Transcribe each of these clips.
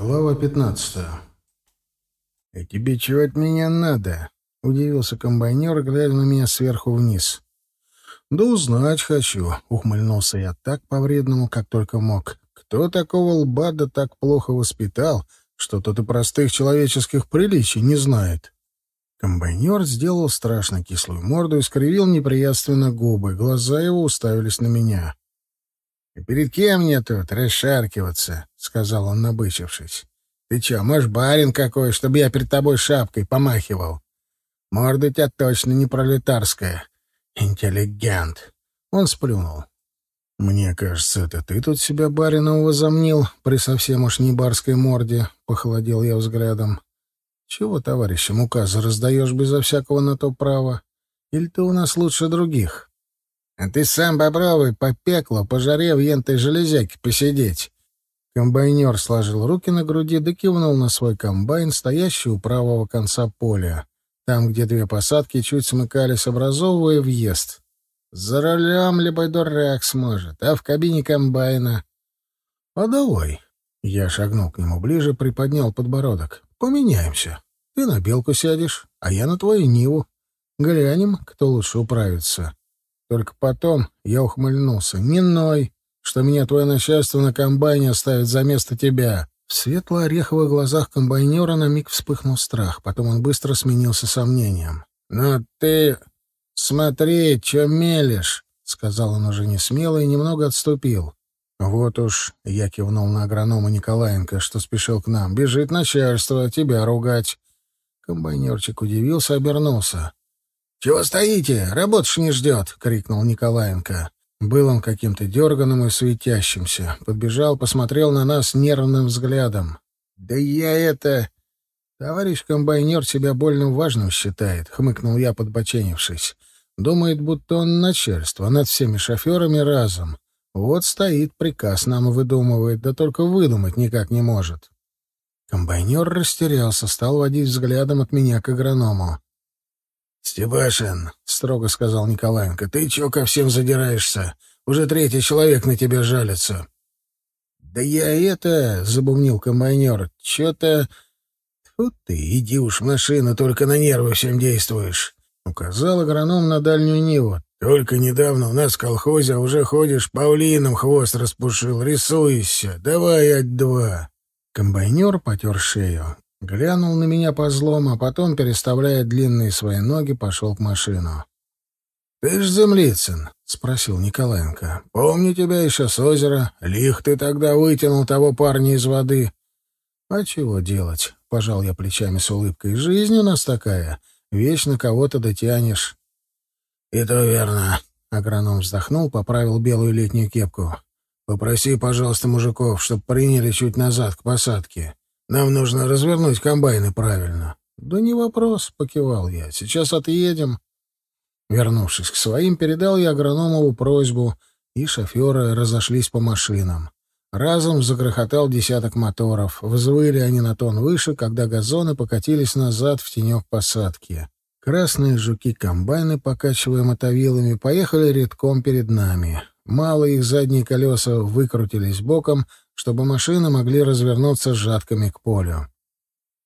Глава пятнадцатая. «И тебе чего от меня надо?» — удивился комбайнер, глядя на меня сверху вниз. «Да узнать хочу», — ухмыльнулся я так по-вредному, как только мог. «Кто такого лбада так плохо воспитал, что тот и простых человеческих приличий не знает?» Комбайнер сделал страшно кислую морду и скривил неприятственно губы. Глаза его уставились на меня. — Перед кем мне тут расшаркиваться? — сказал он, набычившись. — Ты чё, может, барин какой, чтобы я перед тобой шапкой помахивал? Морда у тебя точно не пролетарская. Интеллигент. Он сплюнул. — Мне кажется, это ты тут себя барином возомнил при совсем уж не барской морде, — похолодел я взглядом. — Чего товарищам указы раздаешь безо всякого на то права? Или ты у нас лучше других? — а ты сам попробуй по пеклу, по жаре в ентой железяке посидеть. Комбайнер сложил руки на груди да кивнул на свой комбайн, стоящий у правого конца поля, там, где две посадки чуть смыкались, образовывая въезд. За рулем любой дурак сможет, а в кабине комбайна... — А давай. Я шагнул к нему ближе, приподнял подбородок. — Поменяемся. Ты на белку сядешь, а я на твою ниву. Глянем, кто лучше управится. Только потом я ухмыльнулся. «Не ной, что меня твое начальство на комбайне оставит за место тебя». В светло-ореховых глазах комбайнера на миг вспыхнул страх, потом он быстро сменился сомнением. «Но ты смотри, чё мелешь», — сказал он уже не смело и немного отступил. «Вот уж», — я кивнул на агронома Николаенко, что спешил к нам, — «бежит начальство, тебя ругать». Комбайнерчик удивился, обернулся. «Чего стоите? Работа ж не ждет!» — крикнул Николаенко. Был он каким-то дерганым и светящимся. Подбежал, посмотрел на нас нервным взглядом. «Да я это...» «Товарищ комбайнер себя больно важным считает», — хмыкнул я, подбоченившись. «Думает, будто он начальство над всеми шоферами разом. Вот стоит, приказ нам выдумывает, да только выдумать никак не может». Комбайнер растерялся, стал водить взглядом от меня к агроному. «Степашин», — строго сказал Николаенко, — «ты чё ко всем задираешься? Уже третий человек на тебя жалится». «Да я это...» — забумнил комбайнер. «Чё-то...» «Тут ты, иди уж в машину, только на нервы всем действуешь», — указал агроном на дальнюю Ниву. «Только недавно у нас в колхозе, а уже ходишь, павлином хвост распушил, рисуешься. Давай ать-два». Комбайнер потер шею. Глянул на меня по злому, а потом, переставляя длинные свои ноги, пошел к машину. — Ты ж землицын? — спросил Николаенко. — Помню тебя еще с озера. Лих ты тогда вытянул того парня из воды. — А чего делать? — пожал я плечами с улыбкой. — Жизнь у нас такая. Вечно кого-то дотянешь. — И то верно. Агроном вздохнул, поправил белую летнюю кепку. — Попроси, пожалуйста, мужиков, чтоб приняли чуть назад к посадке. Нам нужно развернуть комбайны правильно. Да не вопрос, покивал я. Сейчас отъедем. Вернувшись к своим, передал я агрономову просьбу, и шоферы разошлись по машинам. Разом загрохотал десяток моторов. Взвыли они на тон выше, когда газоны покатились назад в тенек посадки. Красные жуки-комбайны, покачивая мотовилами, поехали редком перед нами. Мало их задние колеса выкрутились боком, чтобы машины могли развернуться жатками к полю.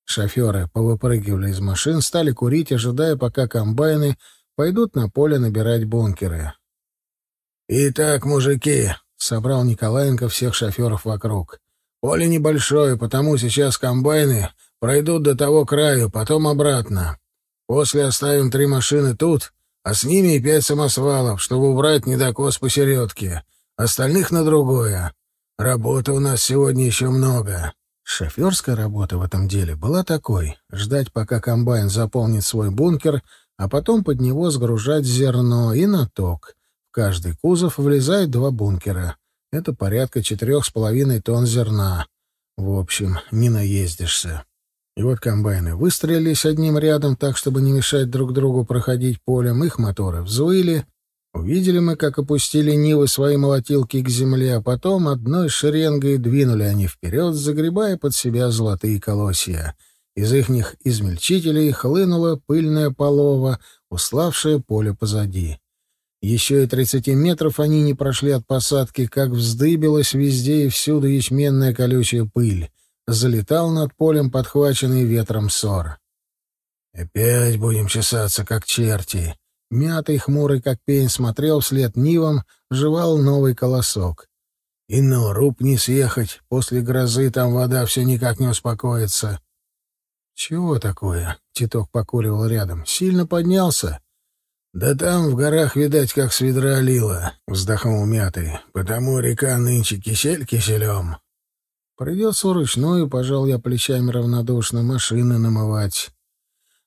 Шоферы повыпрыгивали из машин, стали курить, ожидая, пока комбайны пойдут на поле набирать бункеры. «Итак, мужики», — собрал Николаенко всех шоферов вокруг, — «поле небольшое, потому сейчас комбайны пройдут до того краю, потом обратно. После оставим три машины тут, а с ними и пять самосвалов, чтобы убрать недокос посередке, остальных на другое. Работы у нас сегодня еще много. Шоферская работа в этом деле была такой — ждать, пока комбайн заполнит свой бункер, а потом под него сгружать зерно и наток. В каждый кузов влезает два бункера. Это порядка четырех с половиной тонн зерна. В общем, не наездишься. И вот комбайны выстрелились одним рядом так, чтобы не мешать друг другу проходить полем, их моторы взвыли, Увидели мы, как опустили Нивы свои молотилки к земле, а потом одной шеренгой двинули они вперед, загребая под себя золотые колосья. Из ихних измельчителей хлынула пыльная полова, уславшая поле позади. Еще и тридцати метров они не прошли от посадки, как вздыбилась везде и всюду ячменная колючая пыль. залетал над полем, подхваченный ветром ссор. «Опять будем чесаться, как черти!» Мятый, хмурый, как пень, смотрел вслед Нивам, жевал новый колосок. «И ну, руб не съехать, после грозы там вода все никак не успокоится». «Чего такое?» — Титок покуривал рядом. «Сильно поднялся?» «Да там в горах, видать, как с ведра лило», — вздохнул Мятый. «Потому река нынче кисель киселем». «Придется вручную, пожал я плечами равнодушно, машины намывать».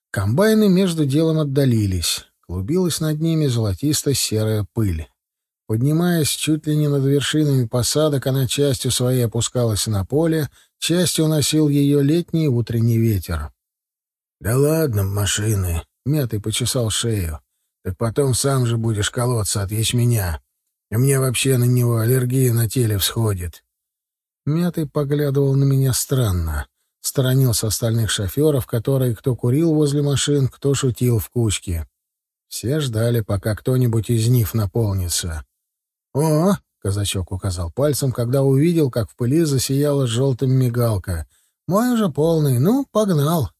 Комбайны между делом отдалились. Клубилась над ними золотисто-серая пыль. Поднимаясь чуть ли не над вершинами посадок, она частью своей опускалась на поле, частью уносил ее летний утренний ветер. — Да ладно, машины! — Мятый почесал шею. — Так потом сам же будешь колоться от ячменя. И мне вообще на него аллергия на теле всходит. Мятый поглядывал на меня странно. Сторонился остальных шоферов, которые кто курил возле машин, кто шутил в кучке. Все ждали, пока кто-нибудь из них наполнится. «О!» — казачок указал пальцем, когда увидел, как в пыли засияла желтым мигалка. «Мой уже полный. Ну, погнал!»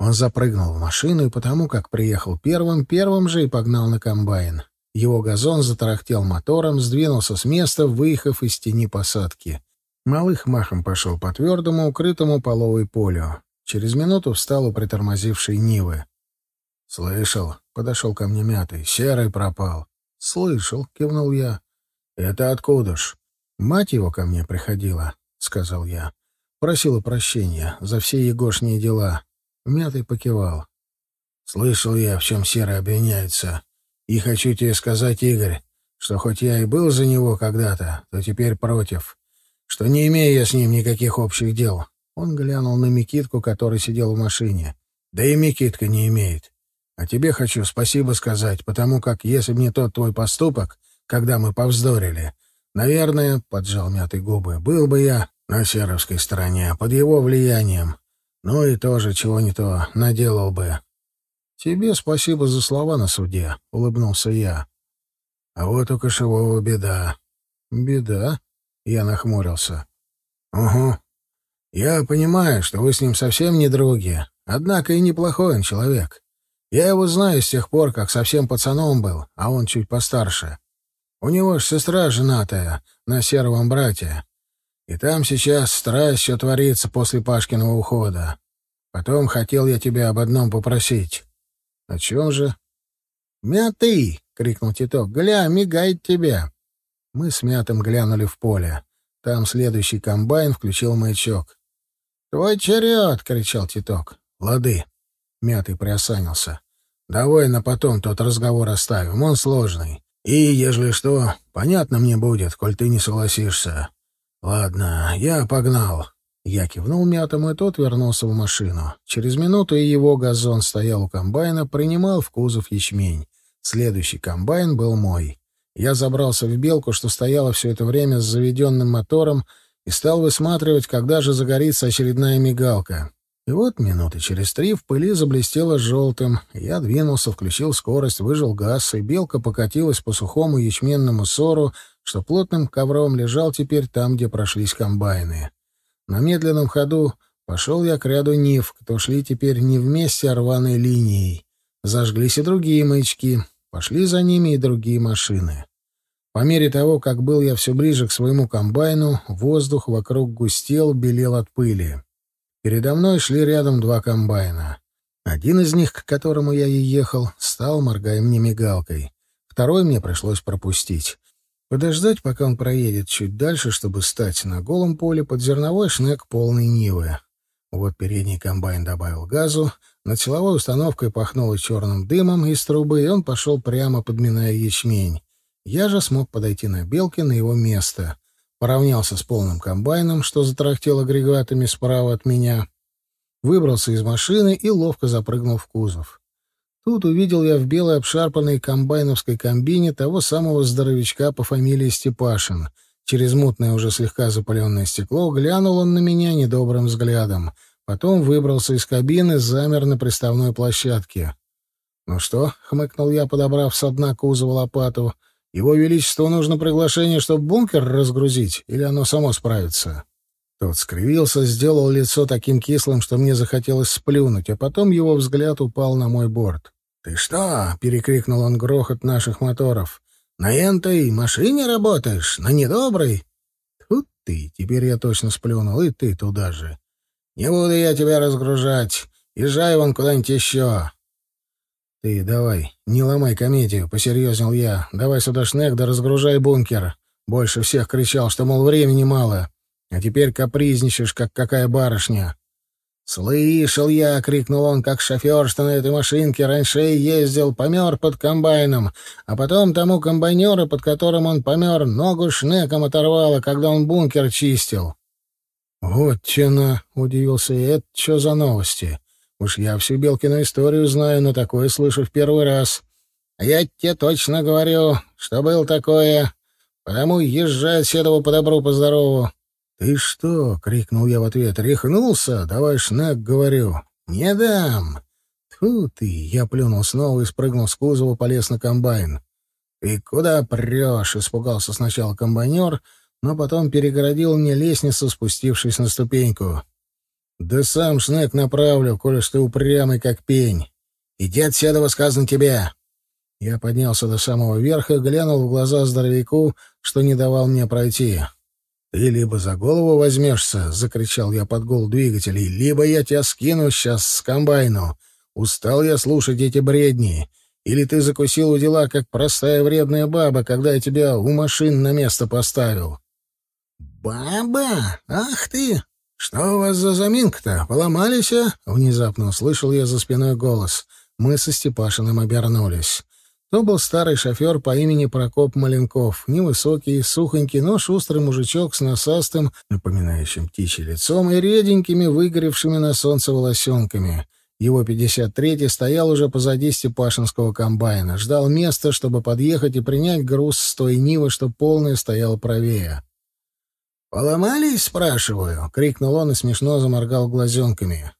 Он запрыгнул в машину и потому, как приехал первым, первым же и погнал на комбайн. Его газон затарахтел мотором, сдвинулся с места, выехав из тени посадки. Малых махом пошел по твердому, укрытому половой полю. Через минуту встал у притормозившей Нивы. «Слышал», — подошел ко мне мятый, — «серый пропал». «Слышал», — кивнул я. «Это откуда ж?» «Мать его ко мне приходила», — сказал я. Просила прощения за все егошние дела. Мятый покивал. «Слышал я, в чем серый обвиняется. И хочу тебе сказать, Игорь, что хоть я и был за него когда-то, то теперь против. Что не имею я с ним никаких общих дел». Он глянул на Микитку, который сидел в машине. «Да и Микитка не имеет. А тебе хочу спасибо сказать, потому как если б не тот твой поступок, когда мы повздорили, наверное, — поджал мятый губы, — был бы я на серовской стороне, под его влиянием. Ну и тоже, чего не то, наделал бы. — Тебе спасибо за слова на суде, — улыбнулся я. — А вот у Кошевого беда. — Беда? — я нахмурился. — Угу. Я понимаю, что вы с ним совсем не други, однако и неплохой он человек. Я его знаю с тех пор, как совсем пацаном был, а он чуть постарше. У него ж сестра женатая, на сером брате. И там сейчас страсть все творится после Пашкиного ухода. Потом хотел я тебя об одном попросить. — О чем же? — Мятый! — крикнул Титок. — Гля, мигает тебя. Мы с Мятым глянули в поле. Там следующий комбайн включил маячок. — Твой черед! — кричал Титок. — Лады. Мятый приосанился. «Давай на потом тот разговор оставим, он сложный. И, ежели что, понятно мне будет, коль ты не согласишься. Ладно, я погнал». Я кивнул мятому, и тот вернулся в машину. Через минуту и его газон стоял у комбайна, принимал в кузов ячмень. Следующий комбайн был мой. Я забрался в белку, что стояла все это время с заведенным мотором, и стал высматривать, когда же загорится очередная мигалка. И вот минуты через три в пыли заблестело желтым. Я двинулся, включил скорость, выжил газ, и белка покатилась по сухому ячменному сору, что плотным ковром лежал теперь там, где прошлись комбайны. На медленном ходу пошел я к ряду нив, кто шли теперь не вместе, а рваной линией. Зажглись и другие маячки. Пошли за ними и другие машины. По мере того, как был я все ближе к своему комбайну, воздух вокруг густел, белел от пыли. Передо мной шли рядом два комбайна. Один из них, к которому я и ехал, стал, моргая мне мигалкой. Второй мне пришлось пропустить. Подождать, пока он проедет чуть дальше, чтобы стать на голом поле под зерновой шнек полной Нивы. Вот передний комбайн добавил газу, над силовой установкой пахнуло черным дымом из трубы, и он пошел прямо, подминая ячмень. Я же смог подойти на белке на его место поравнялся с полным комбайном, что затрахтел агрегатами справа от меня, выбрался из машины и ловко запрыгнул в кузов. Тут увидел я в белой обшарпанной комбайновской комбине того самого здоровячка по фамилии Степашин. Через мутное уже слегка запаленное стекло глянул он на меня недобрым взглядом. Потом выбрался из кабины, замер на приставной площадке. «Ну что?» — хмыкнул я, подобрав со дна кузова лопату — его Величеству нужно приглашение, чтобы бункер разгрузить, или оно само справится? Тот скривился, сделал лицо таким кислым, что мне захотелось сплюнуть, а потом его взгляд упал на мой борт. «Ты что?» — перекрикнул он грохот наших моторов. «На энтой машине работаешь? На недоброй?» «Тут ты!» — теперь я точно сплюнул, и ты туда же. «Не буду я тебя разгружать. Езжай вон куда-нибудь еще». «Ты давай, не ломай комедию», — посерьезнел я. «Давай сюда шнек да разгружай бункер». Больше всех кричал, что, мол, времени мало. А теперь капризничаешь, как какая барышня. «Слышал я!» — крикнул он, как шофер, что на этой машинке раньше ездил, помер под комбайном, а потом тому комбайнеру, под которым он помер, ногу шнеком оторвало, когда он бункер чистил. «Вот чена!» — удивился. «Это что за новости? Уж я всю Белкину историю знаю, но такое слышу в первый раз. А я тебе точно говорю, что было такое, потому езжай с этого по добру, по здорову. «Ты что?» — крикнул я в ответ. «Рехнулся? Давай шнек, говорю». «Не дам!» Тьфу ты! Я плюнул снова и спрыгнул с кузова, полез на комбайн. «Ты куда прешь?» — испугался сначала комбайнер, но потом перегородил мне лестницу, спустившись на ступеньку. «Да сам шнек направлю, коли что ты упрямый, как пень. Иди отсюда, сказано тебе!» Я поднялся до самого верха, глянул в глаза здоровяку, что не давал мне пройти. «Ты либо за голову возьмешься», — закричал я под гол двигателей, «либо я тебя скину сейчас с комбайну. Устал я слушать эти бредни. Или ты закусил у дела, как простая вредная баба, когда я тебя у машин на место поставил». «Баба? Ах ты! Что у вас за заминка-то? Поломались, а?» Внезапно услышал я за спиной голос. Мы со Степашиным обернулись. То был старый шофер по имени Прокоп Маленков, невысокий, сухонький, но шустрый мужичок с носастым, напоминающим птичье лицом, и реденькими, выгоревшими на солнце волосенками. Его 53-й стоял уже позади Степашинского комбайна, ждал места, чтобы подъехать и принять груз с той Нивы, что полная стояла правее. «Поломались, спрашиваю?» — крикнул он и смешно заморгал глазенками.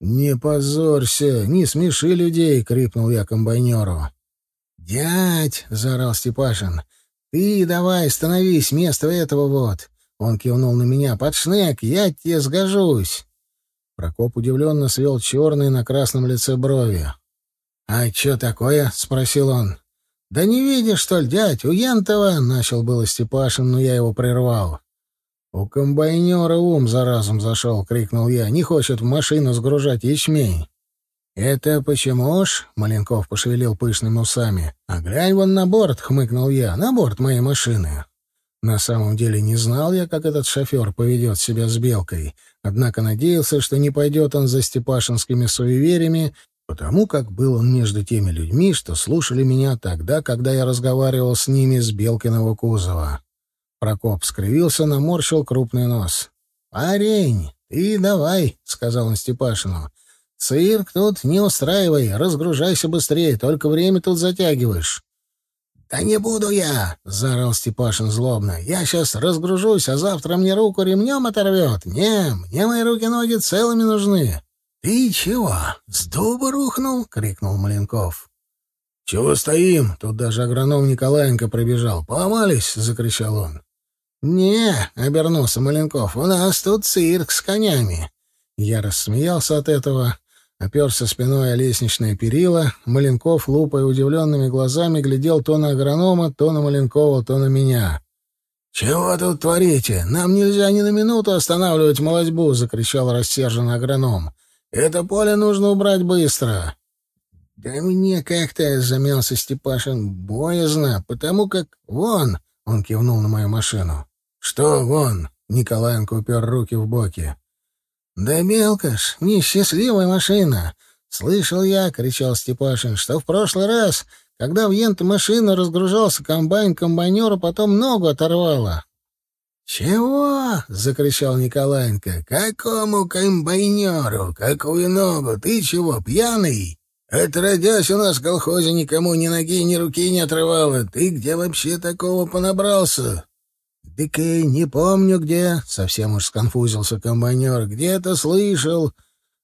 «Не позорься, не смеши людей!» — крикнул я комбайнеру. «Дядь!» — заорал Степашин. «Ты давай, становись, место этого вот!» Он кивнул на меня. «Под шнек, я тебе сгожусь!» Прокоп удивленно свел черные на красном лице брови. «А что такое?» — спросил он. «Да не видишь, что ли, дядь, у Янтова?» — начал было Степашин, но я его прервал. «У комбайнера ум за разум зашел!» — крикнул я. «Не хочет в машину сгружать ячмень!» «Это почему ж?» — Маленков пошевелил пышными усами. «А глянь вон на борт!» — хмыкнул я. «На борт моей машины!» На самом деле не знал я, как этот шофер поведет себя с Белкой, однако надеялся, что не пойдет он за степашинскими суевериями, потому как был он между теми людьми, что слушали меня тогда, когда я разговаривал с ними с Белкиного кузова. Прокоп скривился, наморщил крупный нос. «Парень, ты давай», — сказал он Степашину. Цирк тут не устраивай, разгружайся быстрее, только время тут затягиваешь. — Да не буду я! — заорал Степашин злобно. — Я сейчас разгружусь, а завтра мне руку ремнем оторвет. Не, мне мои руки-ноги целыми нужны. — Ты чего, с дуба рухнул? — крикнул Маленков. — Чего стоим? Тут даже агроном Николаенко пробежал. «Поломались!» — закричал он. «Не», — обернулся Маленков, — «у нас тут цирк с конями». Я рассмеялся от этого Оперся спиной о лестничное перила. Маленков, лупая удивленными глазами, глядел то на агронома, то на Маленкова, то на меня. «Чего тут творите? Нам нельзя ни на минуту останавливать молодьбу!» — закричал рассерженный агроном. «Это поле нужно убрать быстро!» «Да мне как-то...» — замялся Степашин. «Боязно, потому как... Вон!» — он кивнул на мою машину. «Что вон?» — Николаенко упер руки в боки. «Да мелко ж, несчастливая машина!» «Слышал я», — кричал Степашин, — «что в прошлый раз, когда в ент машину разгружался комбайн комбайнера, потом ногу оторвало». «Чего?» — закричал Николаенко. «Какому комбайнеру? Какую ногу? Ты чего, пьяный? Отродясь у нас в колхозе никому ни ноги, ни руки не отрывало. Ты где вообще такого понабрался?» «Так и не помню где», — совсем уж сконфузился комбайнер. «Где-то слышал».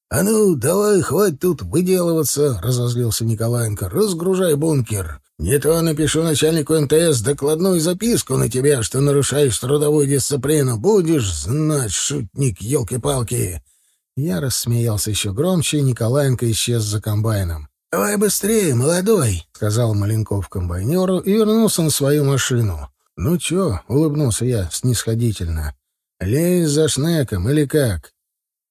«А ну, давай, хватит тут выделываться», — разозлился Николаенко. «Разгружай бункер. Не то напишу начальнику МТС докладную записку на тебя, что нарушаешь трудовую дисциплину. Будешь знать, шутник, елки-палки!» Я рассмеялся еще громче, и Николаенко исчез за комбайном. «Давай быстрее, молодой!» — сказал Маленков комбайнеру и вернулся на свою машину. «Ну чё?» — улыбнулся я снисходительно. «Лезь за шнеком или как?»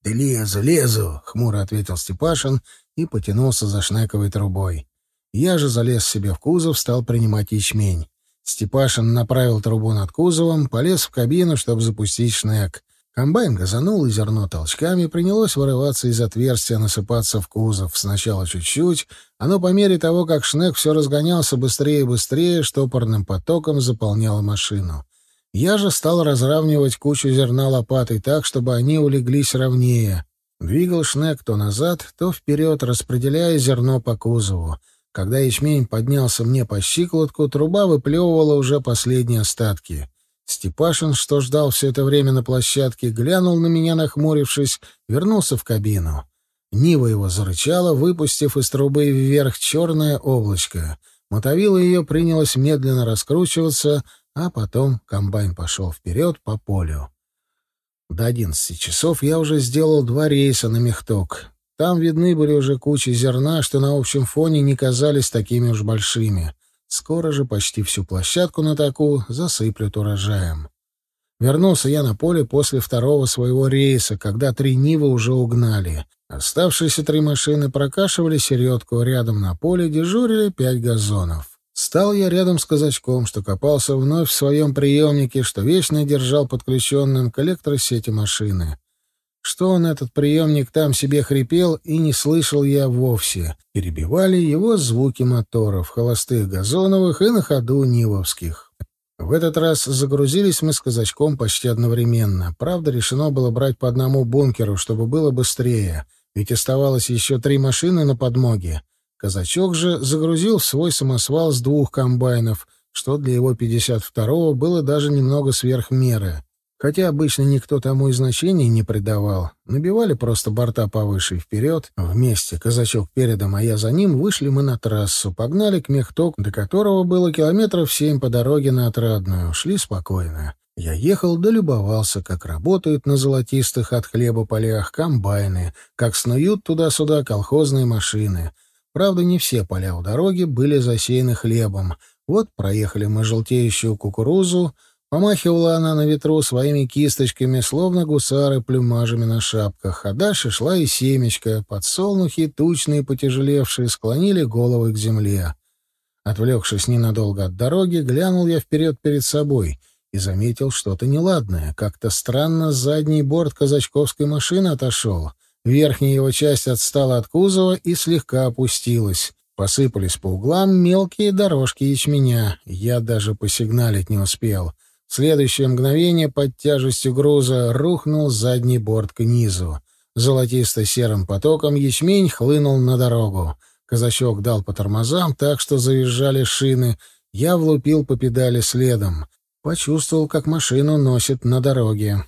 «Да лезу, лезу!» — хмуро ответил Степашин и потянулся за шнековой трубой. Я же залез себе в кузов, стал принимать ячмень. Степашин направил трубу над кузовом, полез в кабину, чтобы запустить шнек. Комбайн газанул, и зерно толчками принялось вырываться из отверстия, насыпаться в кузов. Сначала чуть-чуть, оно по мере того, как шнек все разгонялся быстрее и быстрее, штопорным потоком заполнял машину. Я же стал разравнивать кучу зерна лопатой так, чтобы они улеглись ровнее. Двигал шнек то назад, то вперед, распределяя зерно по кузову. Когда ячмень поднялся мне по щиколотку, труба выплевывала уже последние остатки. Степашин, что ждал все это время на площадке, глянул на меня, нахмурившись, вернулся в кабину. Нива его зарычала, выпустив из трубы вверх черное облачко. Мотовила ее принялась медленно раскручиваться, а потом комбайн пошел вперед по полю. До одиннадцати часов я уже сделал два рейса на Мехток. Там видны были уже кучи зерна, что на общем фоне не казались такими уж большими. Скоро же почти всю площадку на таку засыплют урожаем. Вернулся я на поле после второго своего рейса, когда три Нивы уже угнали. Оставшиеся три машины прокашивали середку, рядом на поле дежурили пять газонов. Стал я рядом с казачком, что копался вновь в своем приемнике, что вечно держал подключенным к электросети машины. Что он, этот приемник, там себе хрипел, и не слышал я вовсе. Перебивали его звуки моторов, холостых газоновых и на ходу нивовских. В этот раз загрузились мы с казачком почти одновременно. Правда, решено было брать по одному бункеру, чтобы было быстрее, ведь оставалось еще три машины на подмоге. Казачок же загрузил свой самосвал с двух комбайнов, что для его 52-го было даже немного сверх меры. Хотя обычно никто тому и значения не придавал. Набивали просто борта повыше и вперед. Вместе, казачок передом, а я за ним, вышли мы на трассу. Погнали к Мехток, до которого было километров семь по дороге на Отрадную. Шли спокойно. Я ехал, долюбовался, как работают на золотистых от хлеба полях комбайны, как снуют туда-сюда колхозные машины. Правда, не все поля у дороги были засеяны хлебом. Вот проехали мы желтеющую кукурузу, Помахивала она на ветру своими кисточками, словно гусары плюмажами на шапках, а дальше шла и семечка, подсолнухи, тучные, потяжелевшие, склонили головы к земле. Отвлекшись ненадолго от дороги, глянул я вперед перед собой и заметил что-то неладное. Как-то странно задний борт казачковской машины отошел. Верхняя его часть отстала от кузова и слегка опустилась. Посыпались по углам мелкие дорожки ячменя. Я даже посигналить не успел — в следующее мгновение под тяжестью груза рухнул задний борт к низу. Золотисто-серым потоком ячмень хлынул на дорогу. Казачок дал по тормозам так, что завизжали шины. Я влупил по педали следом. Почувствовал, как машину носит на дороге.